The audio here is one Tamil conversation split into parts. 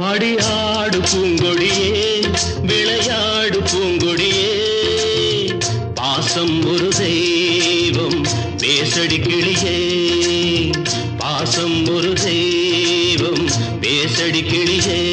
அடியாடு பூங்கொடியே விளையாடு பூங்கொடியே. பாசம் ஒரு தெய்வம் பேசடி கிளியே. பாசம் ஒரு தெய்வம் பேசடி கிளியே.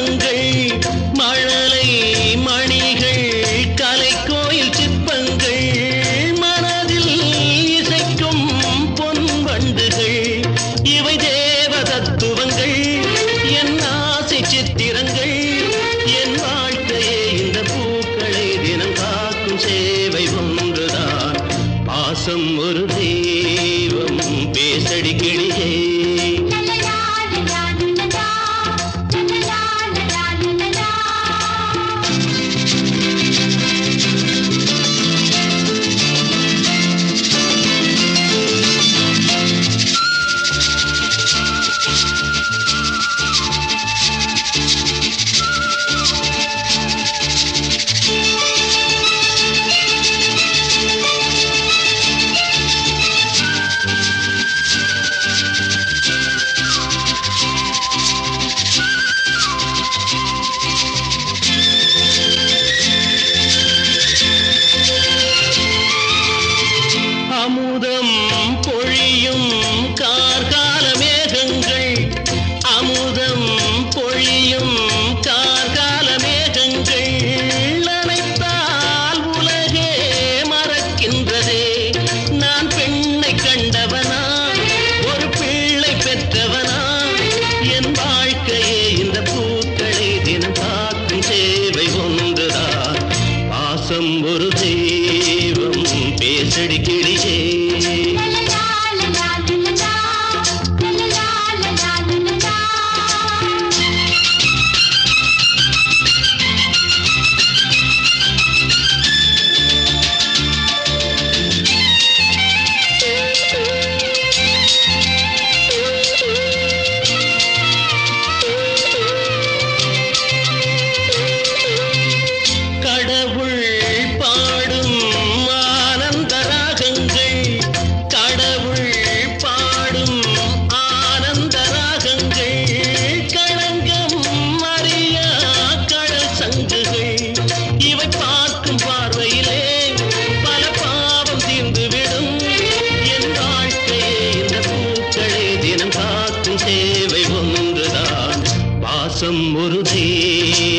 சிற்பங்கள் மழலை மணிகள் கலை கோயில் சிற்பங்கள் மனதில் இசைக்கும் பொன் வண்டுகள் இவை தேவ தத்துவங்கள் என் ஆசை சித்திரங்கள் என் வாழ்க்கையே இந்த பூக்களை தினம் காக்கும் சேவை ஒன்றுதான். பாசம் ஒரு தெய்வம் பேசடி கிளியே பாசம் ஒரு தெய்வம் பேசடி கிளியே தேவை ஒன்றுதான் பாசம் ஒரு தெய்வம்